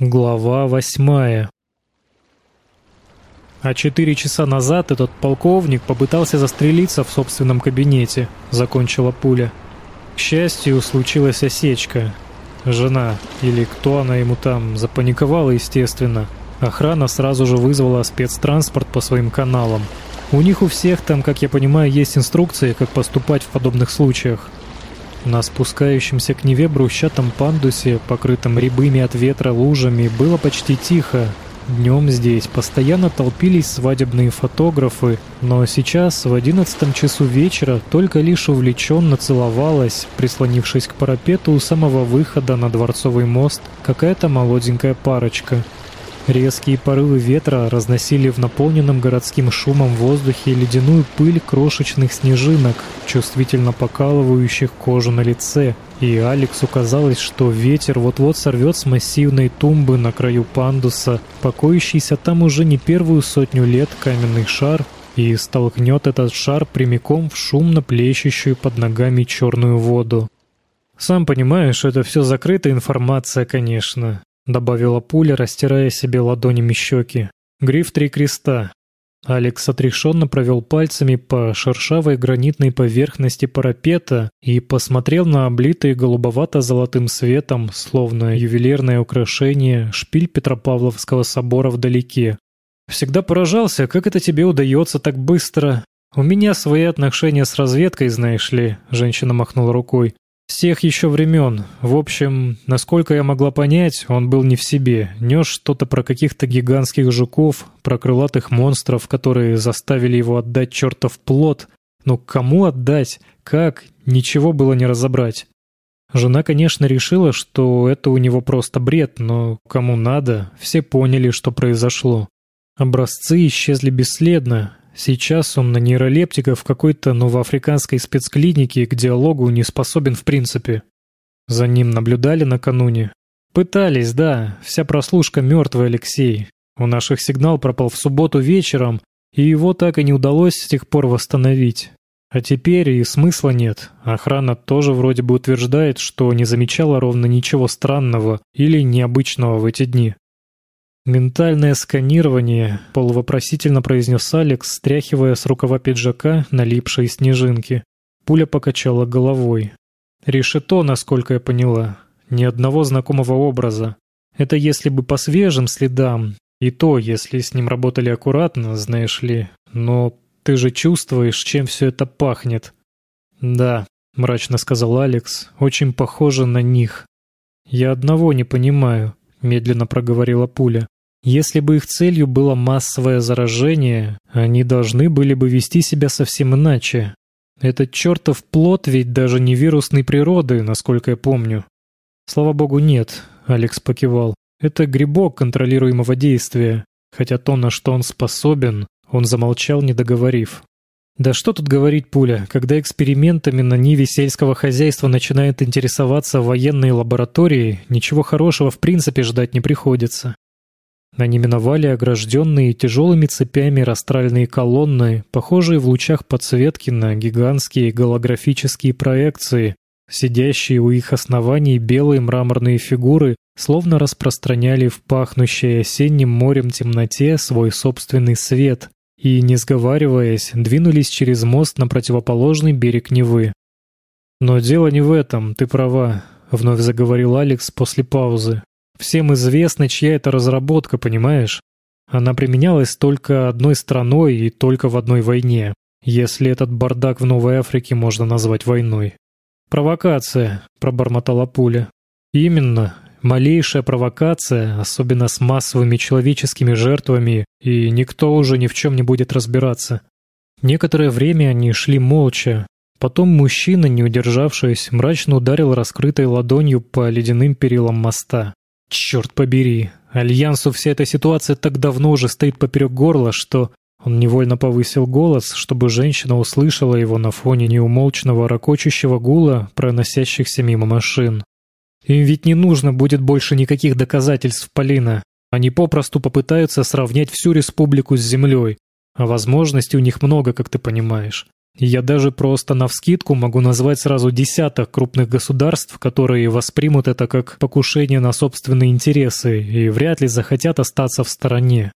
Глава восьмая А четыре часа назад этот полковник попытался застрелиться в собственном кабинете, закончила пуля. К счастью, случилась осечка. Жена, или кто она ему там, запаниковала, естественно. Охрана сразу же вызвала спецтранспорт по своим каналам. У них у всех там, как я понимаю, есть инструкции, как поступать в подобных случаях. На спускающемся к Неве брусчатом пандусе, покрытом рябыми от ветра лужами, было почти тихо. Днем здесь постоянно толпились свадебные фотографы, но сейчас, в одиннадцатом часу вечера, только лишь увлеченно целовалась, прислонившись к парапету у самого выхода на Дворцовый мост, какая-то молоденькая парочка — Резкие порывы ветра разносили в наполненном городским шумом воздухе ледяную пыль крошечных снежинок, чувствительно покалывающих кожу на лице, и Алексу казалось, что ветер вот-вот сорвет с массивной тумбы на краю пандуса, покоящийся там уже не первую сотню лет каменный шар, и столкнет этот шар прямиком в шумно плещущую под ногами черную воду. Сам понимаешь, это все закрытая информация, конечно. — добавила пуля, растирая себе ладонями щеки. «Гриф три креста». Алекс отрешенно провел пальцами по шершавой гранитной поверхности парапета и посмотрел на облитый голубовато-золотым светом, словно ювелирное украшение, шпиль Петропавловского собора вдалеке. «Всегда поражался, как это тебе удается так быстро. У меня свои отношения с разведкой, знаешь ли», — женщина махнула рукой. С тех еще времен. В общем, насколько я могла понять, он был не в себе. Нес что-то про каких-то гигантских жуков, про крылатых монстров, которые заставили его отдать чертов плод. Но кому отдать? Как? Ничего было не разобрать. Жена, конечно, решила, что это у него просто бред, но кому надо, все поняли, что произошло. Образцы исчезли бесследно, Сейчас он на нейролептика в какой-то новоафриканской спецклинике к диалогу не способен в принципе. За ним наблюдали накануне. Пытались, да, вся прослушка мертвый Алексей. У наших сигнал пропал в субботу вечером, и его так и не удалось с тех пор восстановить. А теперь и смысла нет. Охрана тоже вроде бы утверждает, что не замечала ровно ничего странного или необычного в эти дни. «Ментальное сканирование», — полувопросительно произнес Алекс, стряхивая с рукава пиджака налипшие снежинки. Пуля покачала головой. «Решето, насколько я поняла. Ни одного знакомого образа. Это если бы по свежим следам, и то, если с ним работали аккуратно, знаешь ли. Но ты же чувствуешь, чем все это пахнет». «Да», — мрачно сказал Алекс, — «очень похоже на них». «Я одного не понимаю», — медленно проговорила пуля. Если бы их целью было массовое заражение, они должны были бы вести себя совсем иначе. Этот чертов плод ведь даже не вирусной природы, насколько я помню. Слава богу, нет, Алекс покивал. Это грибок контролируемого действия, хотя то, на что он способен, он замолчал, не договорив. Да что тут говорить, пуля, когда экспериментами на ниве сельского хозяйства начинают интересоваться военные лаборатории, ничего хорошего в принципе ждать не приходится. Они миновали огражденные тяжелыми цепями растральные колонны, похожие в лучах подсветки на гигантские голографические проекции. Сидящие у их оснований белые мраморные фигуры словно распространяли в пахнущей осенним морем темноте свой собственный свет и, не сговариваясь, двинулись через мост на противоположный берег Невы. «Но дело не в этом, ты права», — вновь заговорил Алекс после паузы. Всем известно, чья это разработка, понимаешь? Она применялась только одной страной и только в одной войне, если этот бардак в Новой Африке можно назвать войной. «Провокация», — пробормотала пуля. «Именно. Малейшая провокация, особенно с массовыми человеческими жертвами, и никто уже ни в чем не будет разбираться». Некоторое время они шли молча. Потом мужчина, не удержавшись, мрачно ударил раскрытой ладонью по ледяным перилам моста. Черт побери, Альянсу вся эта ситуация так давно уже стоит поперек горла, что... Он невольно повысил голос, чтобы женщина услышала его на фоне неумолчного ракочущего гула, проносящихся мимо машин. Им ведь не нужно будет больше никаких доказательств Полина. Они попросту попытаются сравнять всю республику с землей. А возможностей у них много, как ты понимаешь. Я даже просто навскидку могу назвать сразу десяток крупных государств, которые воспримут это как покушение на собственные интересы и вряд ли захотят остаться в стороне.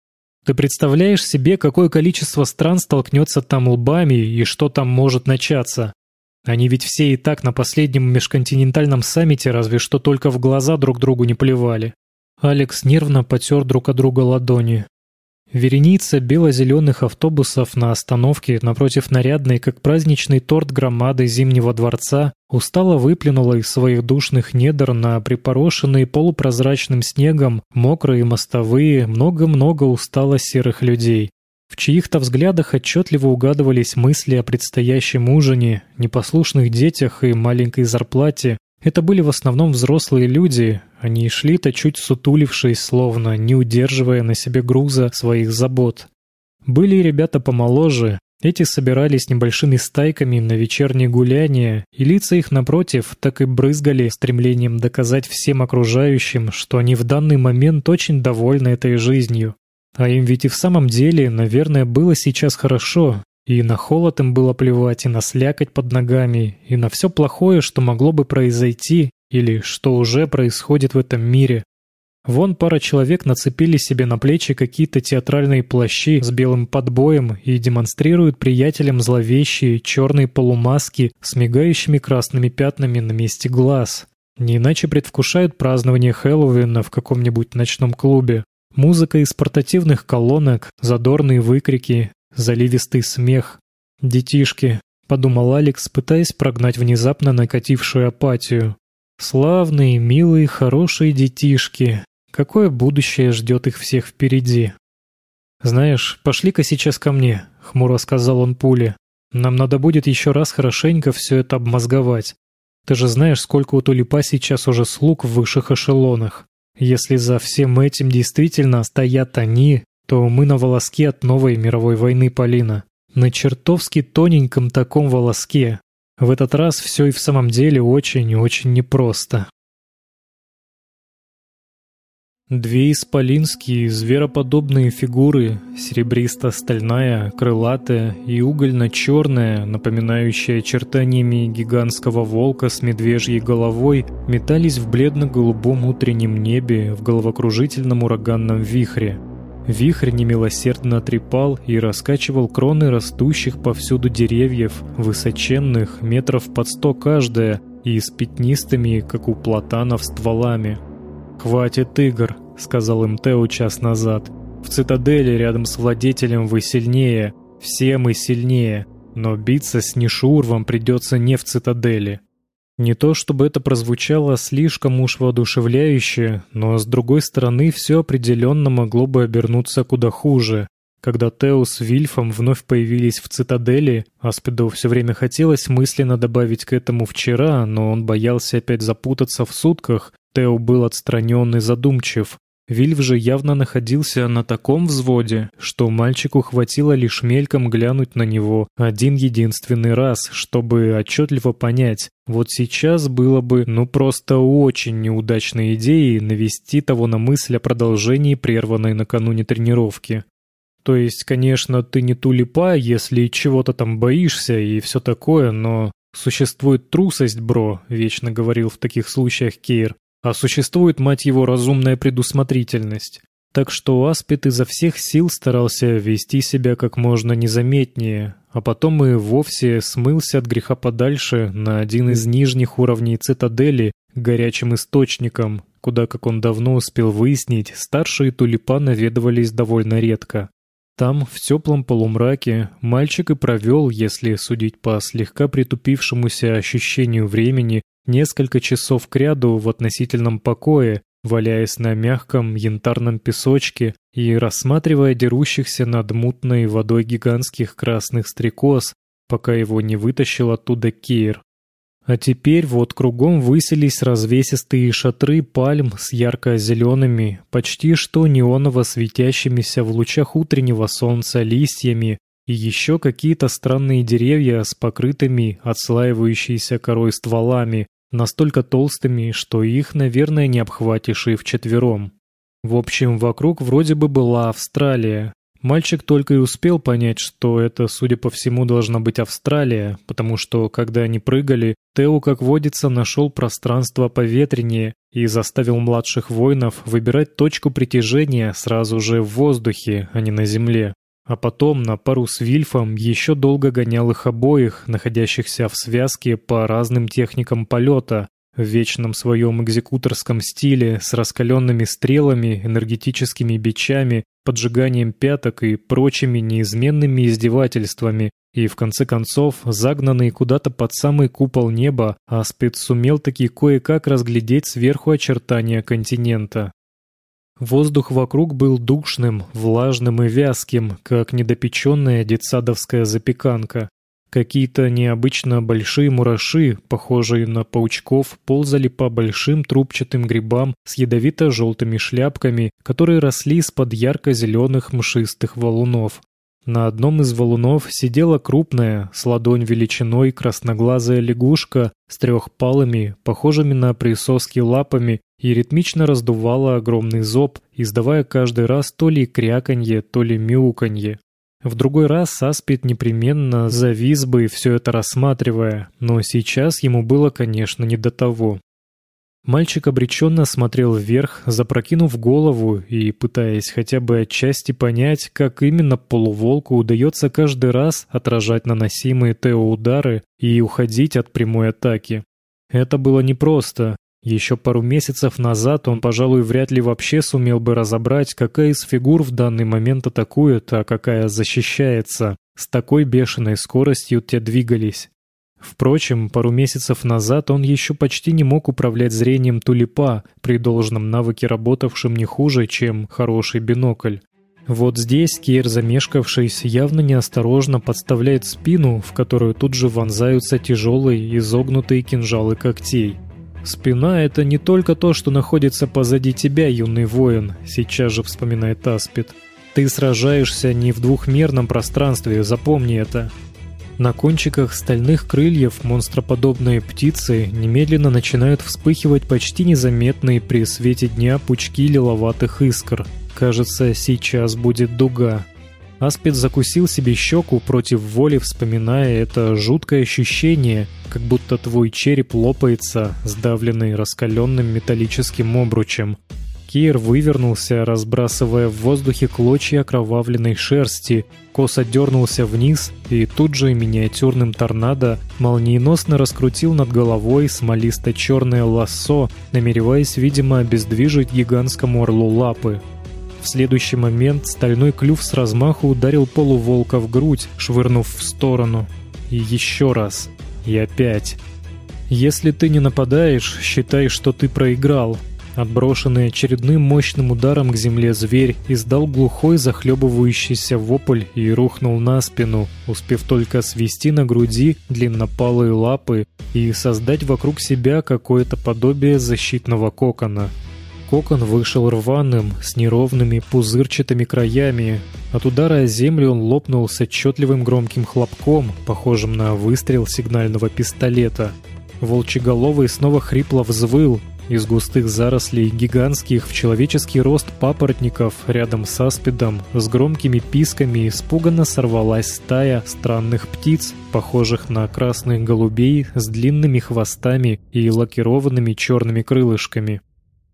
Ты представляешь себе, какое количество стран столкнется там лбами и что там может начаться? Они ведь все и так на последнем межконтинентальном саммите разве что только в глаза друг другу не плевали. Алекс нервно потер друг от друга ладони. Вереница бело-зеленых автобусов на остановке напротив нарядной, как праздничный торт громады Зимнего дворца, устало выплюнула из своих душных недр на припорошенные полупрозрачным снегом мокрые мостовые много-много устало серых людей. В чьих-то взглядах отчетливо угадывались мысли о предстоящем ужине, непослушных детях и маленькой зарплате, это были в основном взрослые люди, они шли-то чуть сутулившись, словно не удерживая на себе груза своих забот. Были и ребята помоложе, эти собирались небольшими стайками на вечерние гуляния, и лица их напротив так и брызгали стремлением доказать всем окружающим, что они в данный момент очень довольны этой жизнью. А им ведь и в самом деле, наверное, было сейчас хорошо, и на холод им было плевать, и на слякоть под ногами, и на все плохое, что могло бы произойти, или что уже происходит в этом мире. Вон пара человек нацепили себе на плечи какие-то театральные плащи с белым подбоем и демонстрируют приятелям зловещие черные полумаски с мигающими красными пятнами на месте глаз. Не иначе предвкушают празднование Хэллоуина в каком-нибудь ночном клубе. Музыка из портативных колонок, задорные выкрики, заливистый смех. «Детишки», — подумал Алекс, пытаясь прогнать внезапно накатившую апатию. «Славные, милые, хорошие детишки. Какое будущее ждет их всех впереди?» «Знаешь, пошли-ка сейчас ко мне», — хмуро сказал он пуле. «Нам надо будет еще раз хорошенько все это обмозговать. Ты же знаешь, сколько у Тулипа сейчас уже слуг в высших эшелонах. Если за всем этим действительно стоят они, то мы на волоске от новой мировой войны, Полина. На чертовски тоненьком таком волоске. В этот раз все и в самом деле очень и очень непросто. Две исполинские, звероподобные фигуры, серебристо-стальная, крылатая и угольно-черная, напоминающая очертаниями гигантского волка с медвежьей головой, метались в бледно-голубом утреннем небе в головокружительном ураганном вихре. Вихрь немилосердно трепал и раскачивал кроны растущих повсюду деревьев, высоченных, метров под сто каждая, и с пятнистыми, как у платанов, стволами. «Хватит игр», — сказал им Тео час назад. «В цитадели рядом с владетелем вы сильнее, все мы сильнее, но биться с Нишур вам придется не в цитадели». Не то чтобы это прозвучало слишком уж воодушевляюще, но с другой стороны все определенно могло бы обернуться куда хуже. Когда Тео с Вильфом вновь появились в цитадели, Аспиду все время хотелось мысленно добавить к этому вчера, но он боялся опять запутаться в сутках. Тео был отстранен и задумчив. Вильф же явно находился на таком взводе, что мальчику хватило лишь мельком глянуть на него один единственный раз, чтобы отчетливо понять, вот сейчас было бы ну просто очень неудачной идеей навести того на мысль о продолжении прерванной накануне тренировки. То есть, конечно, ты не тулипа, если чего-то там боишься и все такое, но существует трусость, бро, вечно говорил в таких случаях Кейр. А существует, мать его, разумная предусмотрительность. Так что Аспид изо всех сил старался вести себя как можно незаметнее, а потом и вовсе смылся от греха подальше на один из нижних уровней цитадели к горячим источникам, куда, как он давно успел выяснить, старшие тулипа наведывались довольно редко. Там, в теплом полумраке, мальчик и провел, если судить по слегка притупившемуся ощущению времени, несколько часов кряду в относительном покое, валяясь на мягком янтарном песочке и рассматривая дерущихся над мутной водой гигантских красных стрекоз, пока его не вытащил оттуда Кейр. А теперь вот кругом высились развесистые шатры пальм с ярко-зелеными, почти что неоново светящимися в лучах утреннего солнца листьями, и еще какие-то странные деревья с покрытыми отслаивающейся корой стволами, настолько толстыми, что их, наверное, не обхватишь и вчетвером. В общем, вокруг вроде бы была Австралия. Мальчик только и успел понять, что это, судя по всему, должна быть Австралия, потому что, когда они прыгали, Тео, как водится, нашел пространство поветреннее и заставил младших воинов выбирать точку притяжения сразу же в воздухе, а не на земле. А потом на пару с Вильфом еще долго гонял их обоих, находящихся в связке по разным техникам полета, в вечном своем экзекуторском стиле с раскаленными стрелами, энергетическими бичами, поджиганием пяток и прочими неизменными издевательствами, и в конце концов, загнанный куда-то под самый купол неба, Аспид сумел таки кое-как разглядеть сверху очертания континента. Воздух вокруг был душным, влажным и вязким, как недопеченная детсадовская запеканка. Какие-то необычно большие мураши, похожие на паучков, ползали по большим трубчатым грибам с ядовито-желтыми шляпками, которые росли из-под ярко-зеленых мшистых валунов. На одном из валунов сидела крупная, с ладонь величиной красноглазая лягушка с трехпалыми, похожими на присоски лапами, и ритмично раздувала огромный зоб, издавая каждый раз то ли кряканье, то ли мяуканье. В другой раз Аспид непременно завис бы, все это рассматривая, но сейчас ему было, конечно, не до того. Мальчик обреченно смотрел вверх, запрокинув голову и пытаясь хотя бы отчасти понять, как именно полуволку удается каждый раз отражать наносимые Тео удары и уходить от прямой атаки. Это было непросто, еще пару месяцев назад он, пожалуй, вряд ли вообще сумел бы разобрать, какая из фигур в данный момент атакует, а какая защищается. С такой бешеной скоростью те двигались. Впрочем, пару месяцев назад он еще почти не мог управлять зрением тулипа, при должном навыке работавшем не хуже, чем хороший бинокль. Вот здесь Кейр, замешкавшись, явно неосторожно подставляет спину, в которую тут же вонзаются тяжелые изогнутые кинжалы когтей. «Спина — это не только то, что находится позади тебя, юный воин», — сейчас же вспоминает Аспид. «Ты сражаешься не в двухмерном пространстве, запомни это». На кончиках стальных крыльев монстроподобные птицы немедленно начинают вспыхивать почти незаметные при свете дня пучки лиловатых искр. Кажется, сейчас будет дуга. Аспид закусил себе щеку против воли, вспоминая это жуткое ощущение, как будто твой череп лопается, сдавленный раскаленным металлическим обручем. Кир вывернулся, разбрасывая в воздухе клочья окровавленной шерсти, косо дернулся вниз и тут же миниатюрным торнадо молниеносно раскрутил над головой смолисто-черное лассо, намереваясь, видимо, обездвижить гигантскому орлу лапы. Следующий момент стальной клюв с размаху ударил полуволка в грудь, швырнув в сторону. И еще раз. И опять. Если ты не нападаешь, считай, что ты проиграл. Отброшенный очередным мощным ударом к земле зверь издал глухой захлебывающийся вопль и рухнул на спину, успев только свести на груди длиннопалые лапы и создать вокруг себя какое-то подобие защитного кокона. Кокон вышел рваным, с неровными пузырчатыми краями. От удара о землю он лопнул с отчетливым громким хлопком, похожим на выстрел сигнального пистолета. Волчеголовый снова хрипло взвыл. Из густых зарослей гигантских в человеческий рост папоротников рядом с аспидом с громкими писками испуганно сорвалась стая странных птиц, похожих на красных голубей с длинными хвостами и лакированными черными крылышками.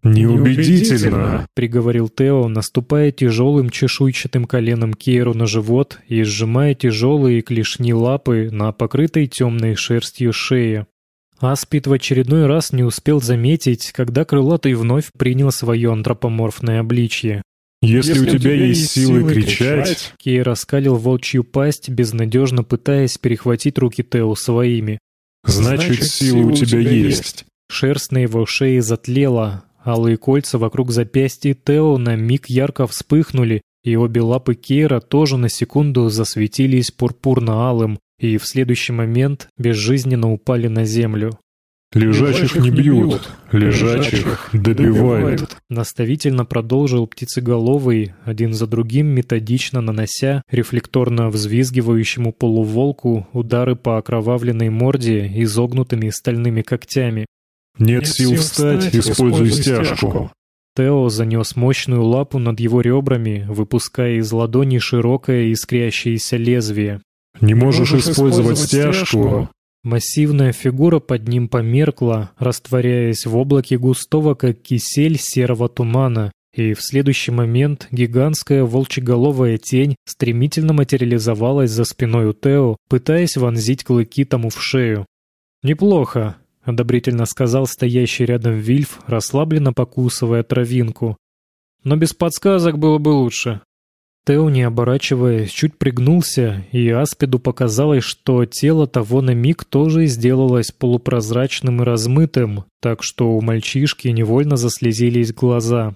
«Неубедительно», — приговорил Тео, наступая тяжелым чешуйчатым коленом Кейру на живот и сжимая тяжелые клешни лапы на покрытой темной шерстью шее. Аспид в очередной раз не успел заметить, когда крылатый вновь принял свое антропоморфное обличье. «Если, Если у тебя есть силы кричать...» Кей раскалил волчью пасть, безнадежно пытаясь перехватить руки Тео своими. «Значит, силы у тебя есть». Шерсть на его шее затлела, Алые кольца вокруг запястья Тео на миг ярко вспыхнули, и обе лапы Кейра тоже на секунду засветились пурпурно-алым, и в следующий момент безжизненно упали на землю. «Лежачих не бьют, лежачих добивают», — наставительно продолжил птицеголовый, один за другим методично нанося рефлекторно взвизгивающему полуволку удары по окровавленной морде изогнутыми стальными когтями. Нет сил встать, используй стяжку. Тео занес мощную лапу над его ребрами, выпуская из ладони широкое искрящееся лезвие. «Не можешь, можешь использовать стяжку!» Массивная фигура под ним померкла, растворяясь в облаке густого, как кисель, серого тумана, и в следующий момент гигантская волчеголовая тень стремительно материализовалась за спиной у Тео, пытаясь вонзить клыки тому в шею. «Неплохо», — одобрительно сказал стоящий рядом Вильф, расслабленно покусывая травинку. «Но без подсказок было бы лучше». Тео, не оборачиваясь, чуть пригнулся, и Аспиду показалось, что тело того на миг тоже сделалось полупрозрачным и размытым, так что у мальчишки невольно заслезились глаза.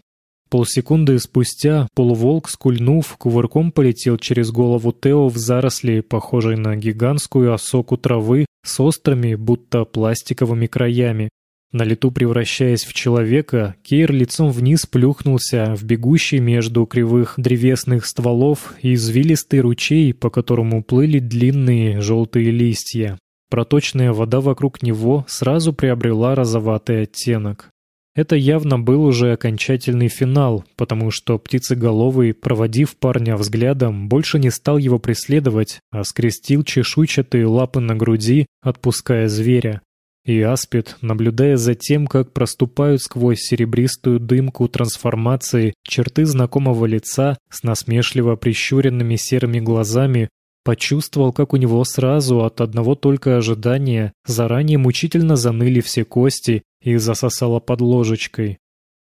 Полсекунды спустя полуволк, скульнув, кувырком полетел через голову Тео в заросли, похожей на гигантскую осоку травы с острыми, будто пластиковыми краями. На лету превращаясь в человека, Кейр лицом вниз плюхнулся в бегущий между кривых древесных стволов и извилистый ручей, по которому плыли длинные желтые листья. Проточная вода вокруг него сразу приобрела розоватый оттенок. Это явно был уже окончательный финал, потому что птицеголовый, проводив парня взглядом, больше не стал его преследовать, а скрестил чешуйчатые лапы на груди, отпуская зверя. И Аспид, наблюдая за тем, как проступают сквозь серебристую дымку трансформации черты знакомого лица с насмешливо прищуренными серыми глазами, почувствовал, как у него сразу от одного только ожидания заранее мучительно заныли все кости и засосало под ложечкой.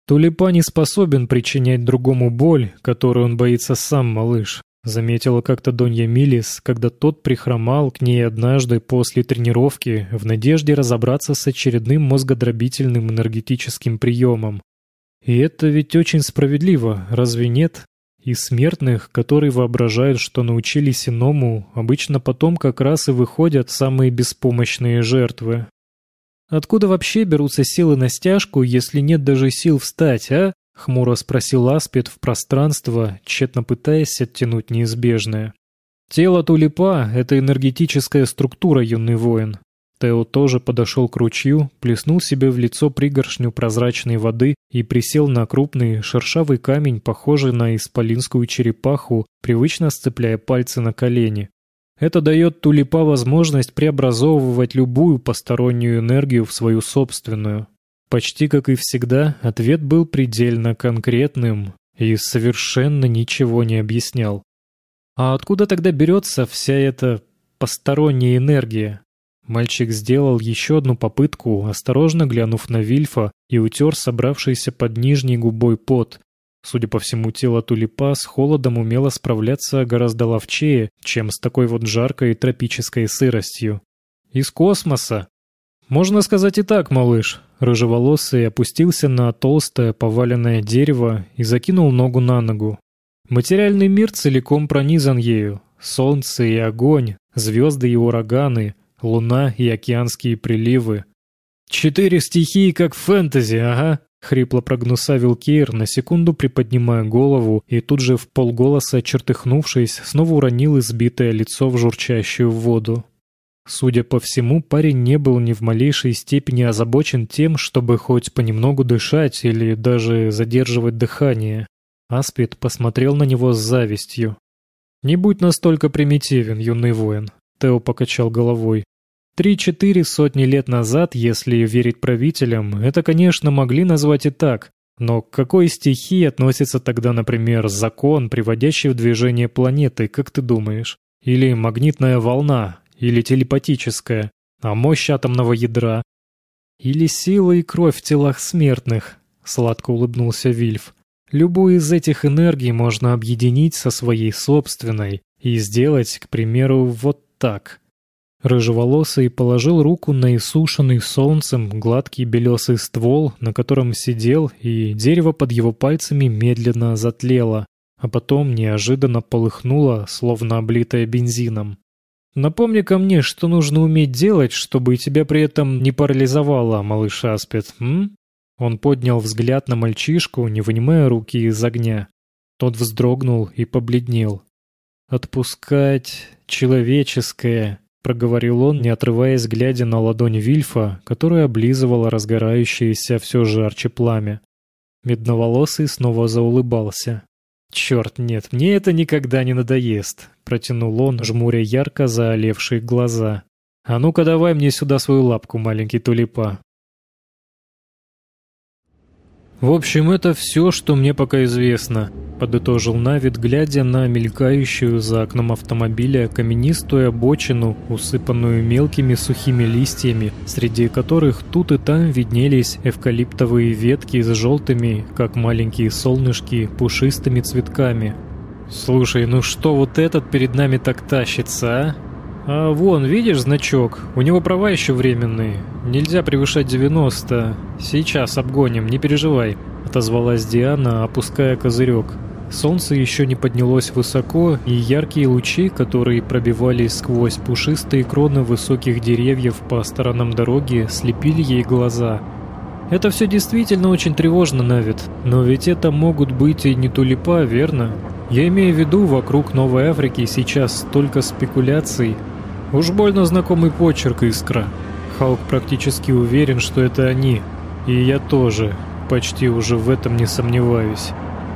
Тулипа не способен причинять другому боль, которую он боится сам малыш. Заметила как-то Донья Милис, когда тот прихромал к ней однажды после тренировки в надежде разобраться с очередным мозгодробительным энергетическим приемом. И это ведь очень справедливо, разве нет? И смертных, которые воображают, что научились иному, обычно потом как раз и выходят самые беспомощные жертвы. Откуда вообще берутся силы на стяжку, если нет даже сил встать, а? — хмуро спросил Аспид в пространство, тщетно пытаясь оттянуть неизбежное. «Тело тулипа — это энергетическая структура, юный воин». Тео тоже подошел к ручью, плеснул себе в лицо пригоршню прозрачной воды и присел на крупный шершавый камень, похожий на исполинскую черепаху, привычно сцепляя пальцы на колени. Это дает тулипа возможность преобразовывать любую постороннюю энергию в свою собственную. Почти как и всегда, ответ был предельно конкретным и совершенно ничего не объяснял. А откуда тогда берется вся эта посторонняя энергия? Мальчик сделал еще одну попытку, осторожно глянув на Вильфа и утер собравшийся под нижней губой пот. Судя по всему, тело тулипа с холодом умело справляться гораздо ловчее, чем с такой вот жаркой тропической сыростью. «Из космоса!» «Можно сказать и так, малыш», Рыжеволосый опустился на толстое поваленное дерево и закинул ногу на ногу. Материальный мир целиком пронизан ею. Солнце и огонь, звезды и ураганы, луна и океанские приливы. «Четыре стихии, как в фэнтези, ага!» — хрипло прогнусавил Кейр, на секунду приподнимая голову и тут же в полголоса, чертыхнувшись, снова уронил избитое лицо в журчащую воду. Судя по всему, парень не был ни в малейшей степени озабочен тем, чтобы хоть понемногу дышать или даже задерживать дыхание. Аспид посмотрел на него с завистью. «Не будь настолько примитивен, юный воин», — Тео покачал головой. «Три-четыре сотни лет назад, если верить правителям, это, конечно, могли назвать и так. Но к какой стихии относится тогда, например, закон, приводящий в движение планеты, как ты думаешь? Или магнитная волна, или телепатическая, а мощь атомного ядра. Или сила и кровь в телах смертных, сладко улыбнулся Вильф. Любую из этих энергий можно объединить со своей собственной и сделать, к примеру, вот так. Рыжеволосый положил руку на иссушенный солнцем гладкий белесый ствол, на котором сидел, и дерево под его пальцами медленно затлело, а потом неожиданно полыхнуло, словно облитое бензином. Напомни-ка мне, что нужно уметь делать, чтобы тебя при этом не парализовало, малыш Аспид, м? Он поднял взгляд на мальчишку, не вынимая руки из огня. Тот вздрогнул и побледнел. «Отпускать человеческое», — проговорил он, не отрываясь, глядя на ладонь Вильфа, которая облизывала разгорающееся все жарче пламя. Медноволосый снова заулыбался. «Черт, нет, мне это никогда не надоест», — протянул он, жмуря ярко заолевшие глаза. «А ну-ка давай мне сюда свою лапку, маленький тулипа». «В общем, это все, что мне пока известно», — подытожил Навид, глядя на мелькающую за окном автомобиля каменистую обочину, усыпанную мелкими сухими листьями, среди которых тут и там виднелись эвкалиптовые ветки с желтыми, как маленькие солнышки, пушистыми цветками. «Слушай, ну что вот этот перед нами так тащится, а?» «А вон, видишь значок? У него права еще временные. Нельзя превышать 90. Сейчас обгоним, не переживай», — отозвалась Диана, опуская козырек. Солнце еще не поднялось высоко, и яркие лучи, которые пробивались сквозь пушистые кроны высоких деревьев по сторонам дороги, слепили ей глаза. Это все действительно очень тревожно, Навид. Но ведь это могут быть и не тулипа, верно? Я имею в виду, вокруг Новой Африки сейчас столько спекуляций. Уж больно знакомый почерк Искра. Халк практически уверен, что это они. И я тоже почти уже в этом не сомневаюсь.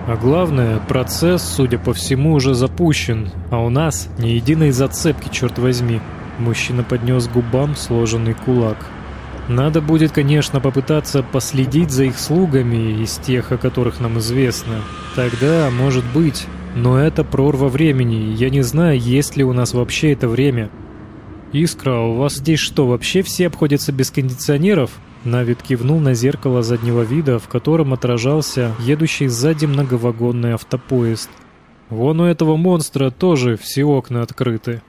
А главное, процесс, судя по всему, уже запущен, а у нас ни единой зацепки, черт возьми. Мужчина поднес губам сложенный кулак. Надо будет, конечно, попытаться последить за их слугами из тех, о которых нам известно. Тогда, может быть, но это прорва времени, я не знаю, есть ли у нас вообще это время. «Искра, у вас здесь что, вообще все обходятся без кондиционеров?» Навид кивнул на зеркало заднего вида, в котором отражался едущий сзади многовагонный автопоезд. «Вон у этого монстра тоже все окна открыты».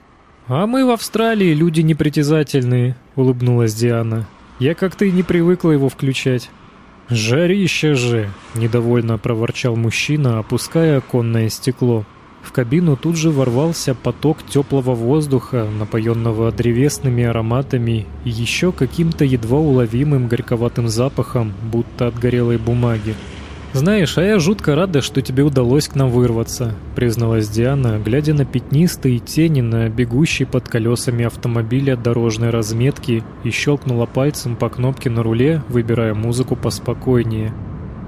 «А мы в Австралии люди непритязательные», — улыбнулась Диана. «Я как-то и не привыкла его включать». «Жарище же!» — недовольно проворчал мужчина, опуская оконное стекло. В кабину тут же ворвался поток теплого воздуха, напоенного древесными ароматами и еще каким-то едва уловимым горьковатым запахом, будто от горелой бумаги. «Знаешь, а я жутко рада, что тебе удалось к нам вырваться», — призналась Диана, глядя на пятнистые тени на бегущей под колесами автомобиля дорожной разметки и щелкнула пальцем по кнопке на руле, выбирая музыку поспокойнее.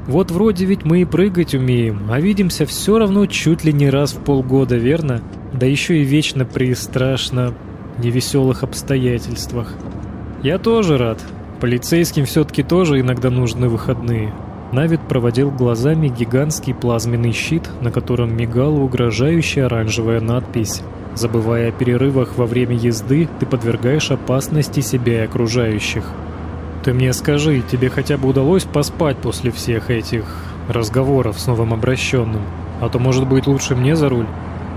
Вот вроде ведь мы и прыгать умеем, а видимся все равно чуть ли не раз в полгода, верно? Да еще и вечно при страшно невеселых обстоятельствах. Я тоже рад. Полицейским все-таки тоже иногда нужны выходные. Навид проводил глазами гигантский плазменный щит, на котором мигала угрожающая оранжевая надпись. Забывая о перерывах во время езды, ты подвергаешь опасности себя и окружающих. Ты мне скажи, тебе хотя бы удалось поспать после всех этих разговоров с новым обращенным? А то, может быть, лучше мне за руль?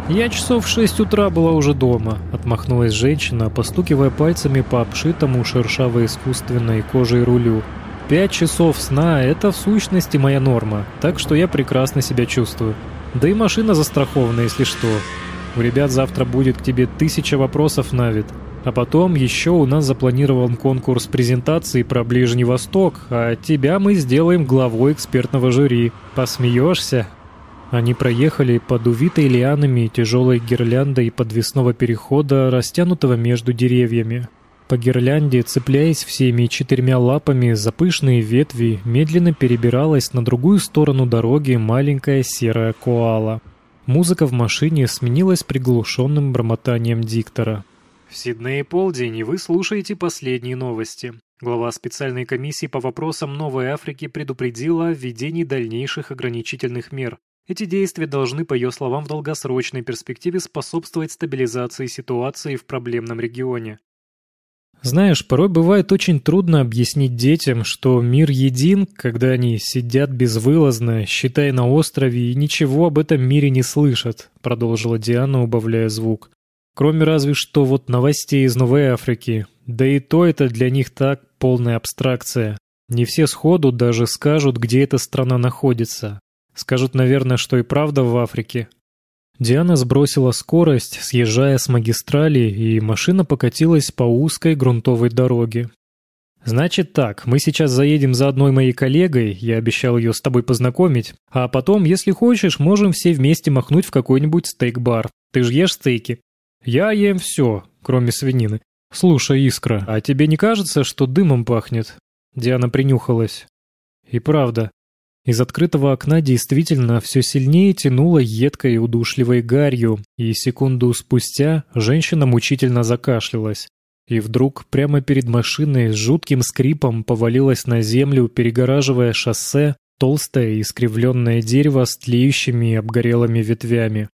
Я часов в шесть утра была уже дома, отмахнулась женщина, постукивая пальцами по обшитому шершавой искусственной кожей рулю. Пять часов сна – это в сущности моя норма, так что я прекрасно себя чувствую. Да и машина застрахована, если что. У ребят завтра будет к тебе тысяча вопросов на вид. А потом еще у нас запланирован конкурс презентации про Ближний Восток, а тебя мы сделаем главой экспертного жюри. Посмеешься?» Они проехали под увитой лианами тяжелой гирляндой подвесного перехода, растянутого между деревьями. По гирлянде, цепляясь всеми четырьмя лапами за пышные ветви, медленно перебиралась на другую сторону дороги маленькая серая коала. Музыка в машине сменилась приглушенным бормотанием диктора. В Сиднее полдень, и вы слушаете последние новости. Глава специальной комиссии по вопросам Новой Африки предупредила о введении дальнейших ограничительных мер. Эти действия должны, по ее словам, в долгосрочной перспективе способствовать стабилизации ситуации в проблемном регионе. Знаешь, порой бывает очень трудно объяснить детям, что мир един, когда они сидят безвылазно, считая на острове, и ничего об этом мире не слышат, продолжила Диана, убавляя звук. Кроме разве что вот новостей из Новой Африки. Да и то это для них так полная абстракция. Не все сходу даже скажут, где эта страна находится. Скажут, наверное, что и правда в Африке. Диана сбросила скорость, съезжая с магистрали, и машина покатилась по узкой грунтовой дороге. «Значит так, мы сейчас заедем за одной моей коллегой, я обещал ее с тобой познакомить, а потом, если хочешь, можем все вместе махнуть в какой-нибудь стейк-бар. Ты же ешь стейки?» Я ем все, кроме свинины. Слушай, Искра, а тебе не кажется, что дымом пахнет? Диана принюхалась. И правда. Из открытого окна действительно все сильнее тянуло едкой и удушливой гарью, и секунду спустя женщина мучительно закашлялась. И вдруг прямо перед машиной с жутким скрипом повалилось на землю, перегораживая шоссе, толстое и искривленное дерево с тлеющими и обгорелыми ветвями.